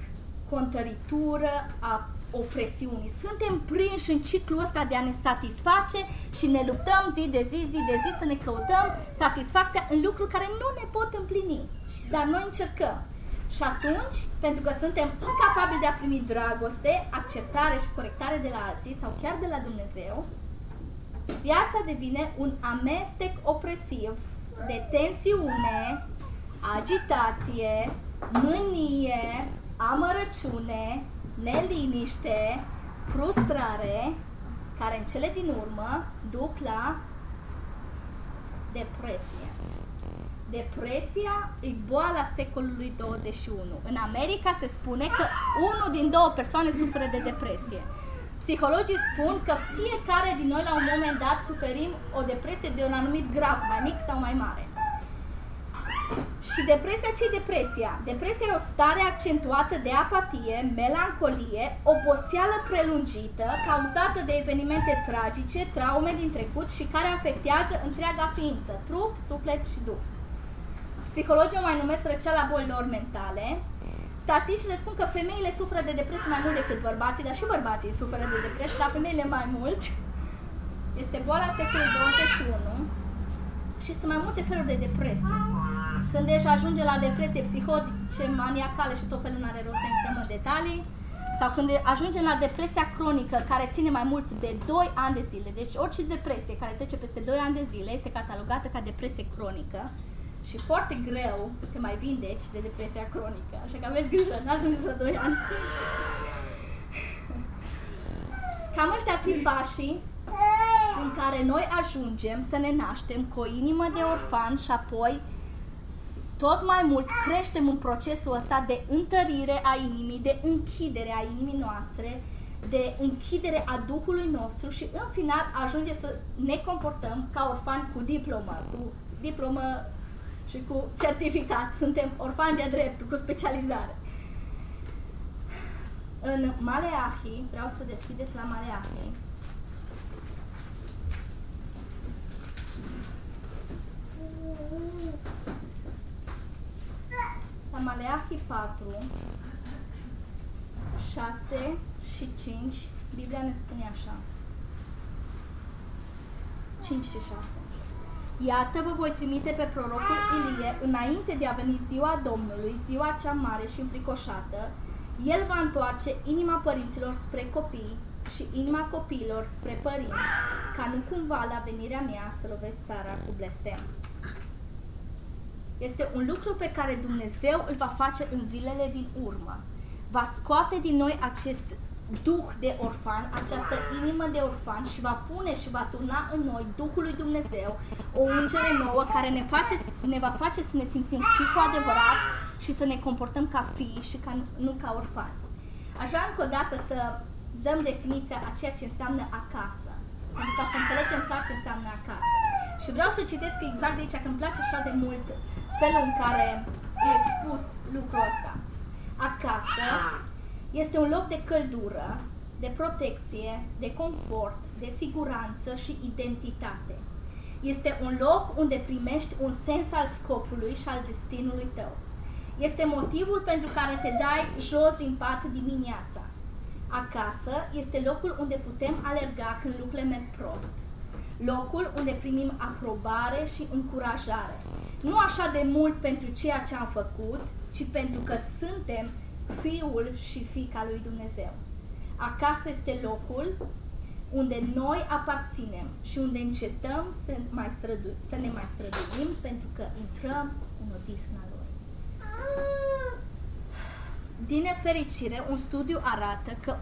cu o întăritură a opresiunii. Suntem prinși în ciclul ăsta de a ne satisface și ne luptăm zi de zi, zi de zi să ne căutăm satisfacția în lucruri care nu ne pot împlini. Dar noi încercăm. Și atunci, pentru că suntem incapabili de a primi dragoste, acceptare și corectare de la alții sau chiar de la Dumnezeu, viața devine un amestec opresiv de tensiune, agitație, mânie, amărăciune, neliniște, frustrare, care în cele din urmă duc la depresie. Depresia e boala secolului 21. În America se spune că unul din două persoane suferă de depresie. Psihologii spun că fiecare din noi la un moment dat suferim o depresie de un anumit grad, mai mic sau mai mare. Și depresia, ce depresia? Depresia e o stare accentuată de apatie, melancolie, oboseală prelungită, cauzată de evenimente tragice, traume din trecut și care afectează întreaga ființă, trup, suflet și duh. Psihologii o mai numesc răceala bolilor mentale. Statisticile spun că femeile suferă de depresie mai mult decât bărbații, dar și bărbații suferă de depresie, dar femeile mai mult. Este boala secolului 21 și sunt mai multe feluri de depresie. Când ești ajunge la depresie psihotice, maniacale și tot felul are rost să intrăm în detalii, sau când ajungem la depresia cronică, care ține mai mult de 2 ani de zile, deci orice depresie care trece peste 2 ani de zile este catalogată ca depresie cronică și foarte greu te mai vindeci de depresia cronică, așa că aveți grijă, nu ajungeți la 2 ani. Cam ăștia ar fi pașii în care noi ajungem să ne naștem cu o inimă de orfan și apoi tot mai mult creștem în procesul ăsta de întărire a inimii, de închidere a inimii noastre, de închidere a Duhului nostru și în final ajunge să ne comportăm ca orfani cu diplomă, cu diplomă și cu certificat. Suntem orfani de drept, cu specializare. În Maleahi, vreau să deschideți la Maleahi, la Maleahi 4, 6 și 5, Biblia ne spune așa. 5 și 6. Iată vă voi trimite pe prorocul Ilie înainte de a veni ziua Domnului, ziua cea mare și înfricoșată. El va întoarce inima părinților spre copii și inima copiilor spre părinți, ca nu cumva la venirea mea să lovesc țara cu blestem. Este un lucru pe care Dumnezeu îl va face în zilele din urmă. Va scoate din noi acest duh de orfan, această inimă de orfan și va pune și va turna în noi Duhul lui Dumnezeu, o ungere nouă care ne, face, ne va face să ne simțim fi cu adevărat și să ne comportăm ca fii și ca, nu ca orfani. Aș vrea încă o dată să dăm definiția a ceea ce înseamnă acasă, pentru ca să înțelegem clar ce înseamnă acasă. Și vreau să citesc exact de aici, că îmi place așa de mult felul în care e expus lucrul ăsta. Acasă este un loc de căldură, de protecție, de confort, de siguranță și identitate. Este un loc unde primești un sens al scopului și al destinului tău. Este motivul pentru care te dai jos din pat dimineața. Acasă este locul unde putem alerga când lucrurile merg prost. Locul unde primim aprobare și încurajare. Nu așa de mult pentru ceea ce am făcut, ci pentru că suntem Fiul și Fica lui Dumnezeu. Acasă este locul unde noi aparținem și unde încetăm să, mai strădu- să ne mai străduim pentru că intrăm în odihna Lui. Din nefericire, un studiu arată că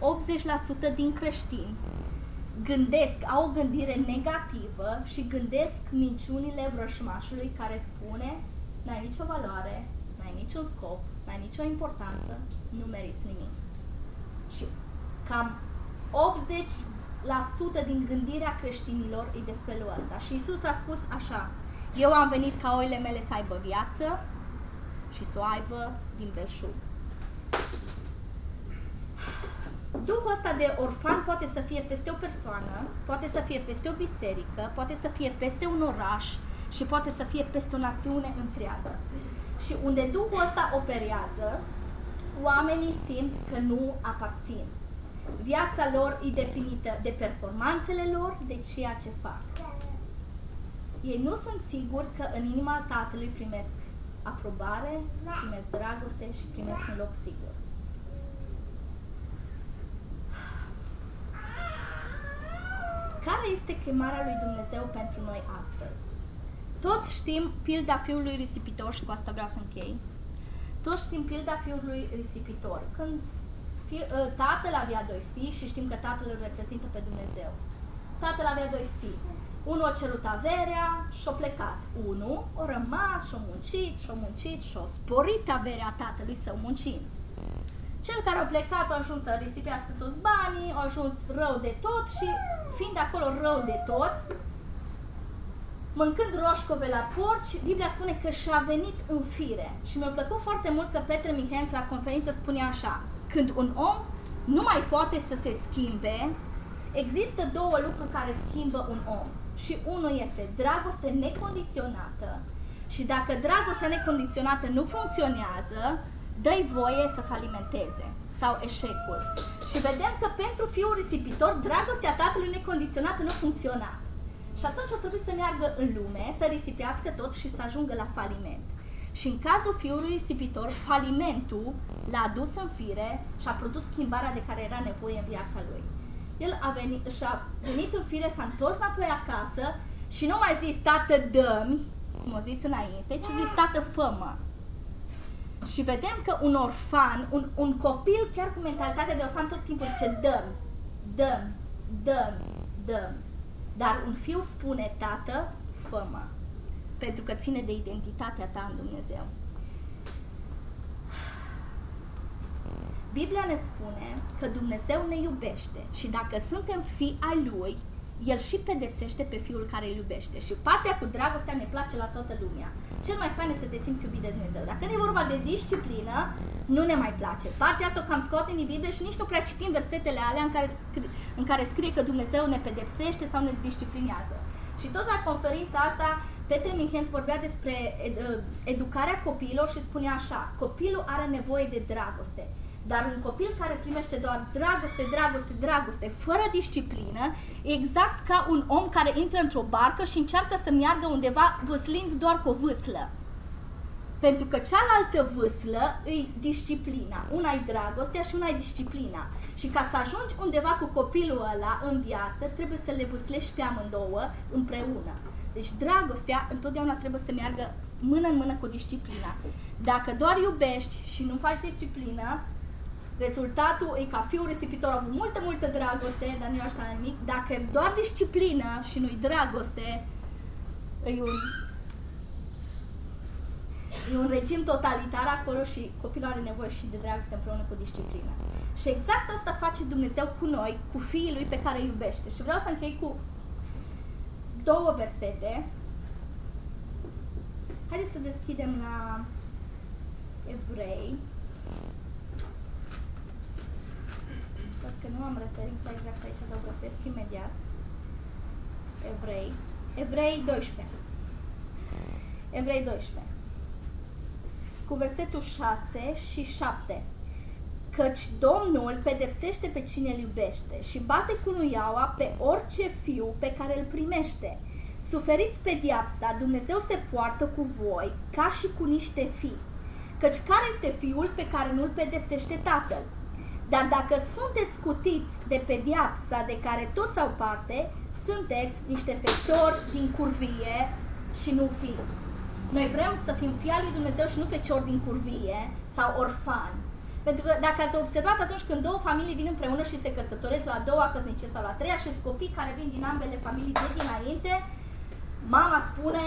80% din creștini gândesc, au o gândire negativă și gândesc minciunile vrășmașului care spune n-ai nicio valoare, n-ai niciun scop, n-ai nicio importanță, nu meriți nimic. Și cam 80% din gândirea creștinilor e de felul ăsta. Și Isus a spus așa, eu am venit ca oile mele să aibă viață și să o aibă din belșug. Duhul ăsta de orfan poate să fie peste o persoană, poate să fie peste o biserică, poate să fie peste un oraș și poate să fie peste o națiune întreagă. Și unde Duhul ăsta operează, oamenii simt că nu aparțin. Viața lor e definită de performanțele lor, de ceea ce fac. Ei nu sunt siguri că în inima Tatălui primesc aprobare, primesc dragoste și primesc un loc sigur. Care este chemarea lui Dumnezeu pentru noi astăzi? Toți știm pilda fiului risipitor și cu asta vreau să închei. Toți știm pilda fiului risipitor. Când fi, ă, tatăl avea doi fii și știm că tatăl îl reprezintă pe Dumnezeu. Tatăl avea doi fii. Unul a cerut averea și-a plecat. Unul a rămas și-a muncit, și-a muncit și-a sporit averea tatălui său muncind. Cel care a plecat a ajuns să risipească toți banii, a ajuns rău de tot și fiind acolo rău de tot, mâncând roșcove la porci, Biblia spune că și-a venit în fire. Și mi-a plăcut foarte mult că Petre Mihens la conferință spunea așa, când un om nu mai poate să se schimbe, există două lucruri care schimbă un om. Și unul este dragoste necondiționată și dacă dragostea necondiționată nu funcționează, dă-i voie să falimenteze sau eșecul. Și vedem că pentru fiul risipitor, dragostea tatălui necondiționată nu funcționa. Și atunci a trebuit să meargă în lume, să risipească tot și să ajungă la faliment. Și în cazul fiului risipitor, falimentul l-a adus în fire și a produs schimbarea de care era nevoie în viața lui. El a venit, și-a venit în fire, s-a întors înapoi acasă și nu mai zis, tată, dă-mi, cum a zis înainte, ci zis, tată, fă-mă. Și vedem că un orfan, un, un copil chiar cu mentalitatea de orfan tot timpul zice dăm, dăm, dăm, dăm. Dar un fiu spune, tată, fă -mă, pentru că ține de identitatea ta în Dumnezeu. Biblia ne spune că Dumnezeu ne iubește și dacă suntem fii ai Lui, El și pedepsește pe Fiul care îl iubește. Și partea cu dragostea ne place la toată lumea. Cel mai fain este să te simți iubit de Dumnezeu. Dacă nu e vorba de disciplină, nu ne mai place. Partea asta o cam scoatem din Biblie și nici nu prea citim versetele alea în care, scrie, în care scrie că Dumnezeu ne pedepsește sau ne disciplinează. Și tot la conferința asta, Petre Minhens vorbea despre educarea copiilor și spunea așa, copilul are nevoie de dragoste. Dar un copil care primește doar dragoste, dragoste, dragoste, fără disciplină, exact ca un om care intră într-o barcă și încearcă să meargă undeva vâslind doar cu o vâslă. Pentru că cealaltă vâslă îi disciplina. Una e dragostea și una e disciplina. Și ca să ajungi undeva cu copilul ăla în viață, trebuie să le vâslești pe amândouă împreună. Deci dragostea întotdeauna trebuie să meargă mână în mână cu disciplina. Dacă doar iubești și nu faci disciplină, Rezultatul e ca fiul risipitor a avut multă, multă dragoste, dar nu i așa nimic. Dacă e doar disciplină și nu-i dragoste, e un, e un regim totalitar acolo și copilul are nevoie și de dragoste împreună cu disciplină. Și exact asta face Dumnezeu cu noi, cu fiii lui pe care îi iubește. Și vreau să închei cu două versete. Haideți să deschidem la Evrei. că nu am referința exact aici, dar o găsesc imediat. Evrei. Evrei 12. Evrei 12. Cu versetul 6 și 7. Căci Domnul pedepsește pe cine îl iubește și bate cu nuiaua pe orice fiu pe care îl primește. Suferiți pe diapsa, Dumnezeu se poartă cu voi ca și cu niște fii. Căci care este fiul pe care nu-l pedepsește tatăl? Dar dacă sunteți scutiți de pediapsa de care toți au parte, sunteți niște feciori din curvie și nu fi. Noi vrem să fim fii lui Dumnezeu și nu feciori din curvie sau orfani. Pentru că dacă ați observat atunci când două familii vin împreună și se căsătoresc la a doua căsnicie sau la a treia și copii care vin din ambele familii de dinainte, mama spune,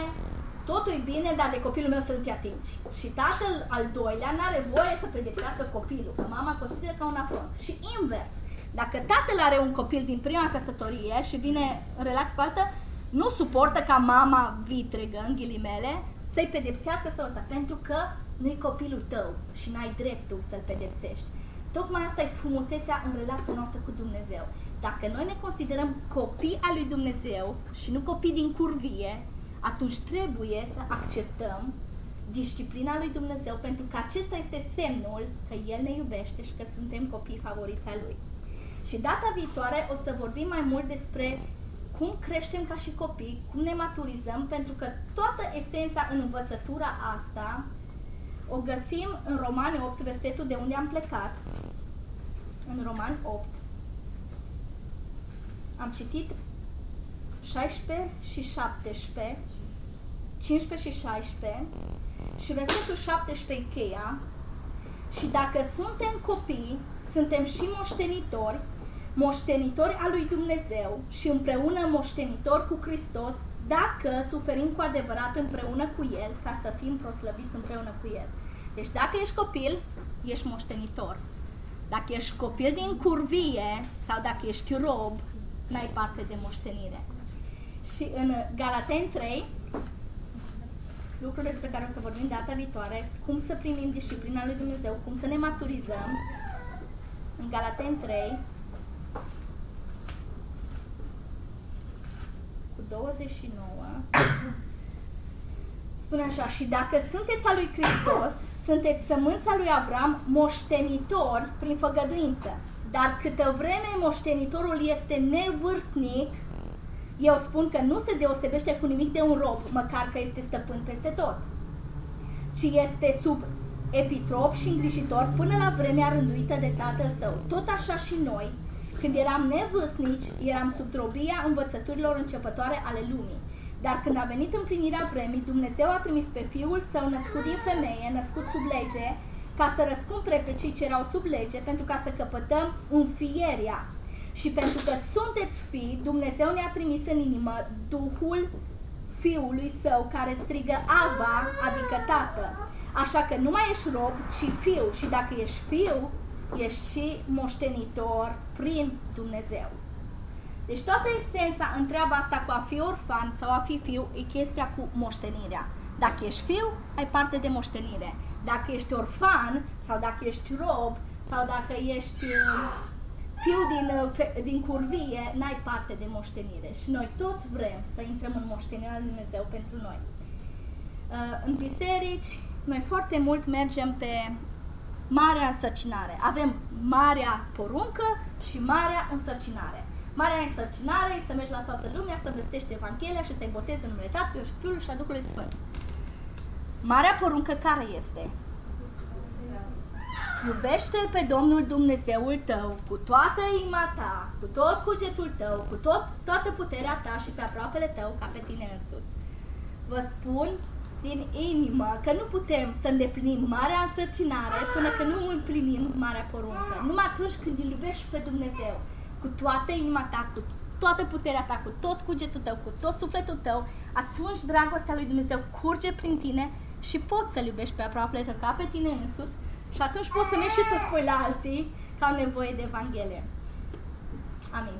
totul e bine, dar de copilul meu să nu te atingi. Și tatăl al doilea nu are voie să pedepsească copilul, că mama consideră ca un afront. Și invers, dacă tatăl are un copil din prima căsătorie și vine în relație cu altă, nu suportă ca mama vitregă, în ghilimele, să-i pedepsească sau ăsta, pentru că nu-i copilul tău și n-ai dreptul să-l pedepsești. Tocmai asta e frumusețea în relația noastră cu Dumnezeu. Dacă noi ne considerăm copii al lui Dumnezeu și nu copii din curvie, atunci trebuie să acceptăm disciplina lui Dumnezeu pentru că acesta este semnul că El ne iubește și că suntem copii favoriți al Lui. Și data viitoare o să vorbim mai mult despre cum creștem ca și copii, cum ne maturizăm, pentru că toată esența în învățătura asta o găsim în Romane 8, versetul de unde am plecat. În Roman 8. Am citit 16 și 17, 15 și 16 și versetul 17 cheia și dacă suntem copii, suntem și moștenitori, moștenitori al lui Dumnezeu și împreună moștenitori cu Hristos, dacă suferim cu adevărat împreună cu El, ca să fim proslăviți împreună cu El. Deci dacă ești copil, ești moștenitor. Dacă ești copil din curvie sau dacă ești rob, n-ai parte de moștenire. Și în Galaten 3, lucruri despre care o să vorbim data viitoare, cum să primim disciplina lui Dumnezeu, cum să ne maturizăm, în Galaten 3, cu 29, spune așa, și dacă sunteți al lui Hristos, sunteți sămânța lui Avram, moștenitor prin făgăduință. Dar câtă vreme moștenitorul este nevârstnic, eu spun că nu se deosebește cu nimic de un rob, măcar că este stăpân peste tot, ci este sub epitrop și îngrijitor până la vremea rânduită de tatăl său. Tot așa și noi, când eram nevârstnici, eram sub drobia învățăturilor începătoare ale lumii. Dar când a venit împlinirea vremii, Dumnezeu a trimis pe Fiul Său născut din femeie, născut sub lege, ca să răscumpere pe cei ce erau sub lege, pentru ca să căpătăm înfierea. Și pentru că sunteți fii, Dumnezeu ne-a trimis în inimă Duhul Fiului Său, care strigă Ava, adică Tată. Așa că nu mai ești rob, ci fiu. Și dacă ești fiu, ești și moștenitor prin Dumnezeu. Deci toată esența în treaba asta cu a fi orfan sau a fi fiu e chestia cu moștenirea. Dacă ești fiu, ai parte de moștenire. Dacă ești orfan sau dacă ești rob sau dacă ești uh, fiu din, uh, din curvie, n-ai parte de moștenire. Și noi toți vrem să intrăm în moștenirea lui Dumnezeu pentru noi. Uh, în biserici, noi foarte mult mergem pe marea însărcinare. Avem marea poruncă și marea însărcinare. Marea însărcinare e să mergi la toată lumea, să vestești Evanghelia și să-i botezi în numele Tatălui și Fiului și a Duhului Sfânt. Marea poruncă care este? Iubește-L pe Domnul Dumnezeul tău cu toată inima ta, cu tot cugetul tău, cu tot, toată puterea ta și pe aproapele tău ca pe tine însuți. Vă spun din inimă că nu putem să îndeplinim marea însărcinare până când nu împlinim marea poruncă. Numai atunci când îl iubești pe Dumnezeu cu toată inima ta, cu toată puterea ta, cu tot cugetul tău, cu tot sufletul tău, atunci dragostea lui Dumnezeu curge prin tine și poți să-L iubești pe aproape tău ca pe tine însuți și atunci poți să mergi și să spui la alții că au nevoie de Evanghelie. Amin.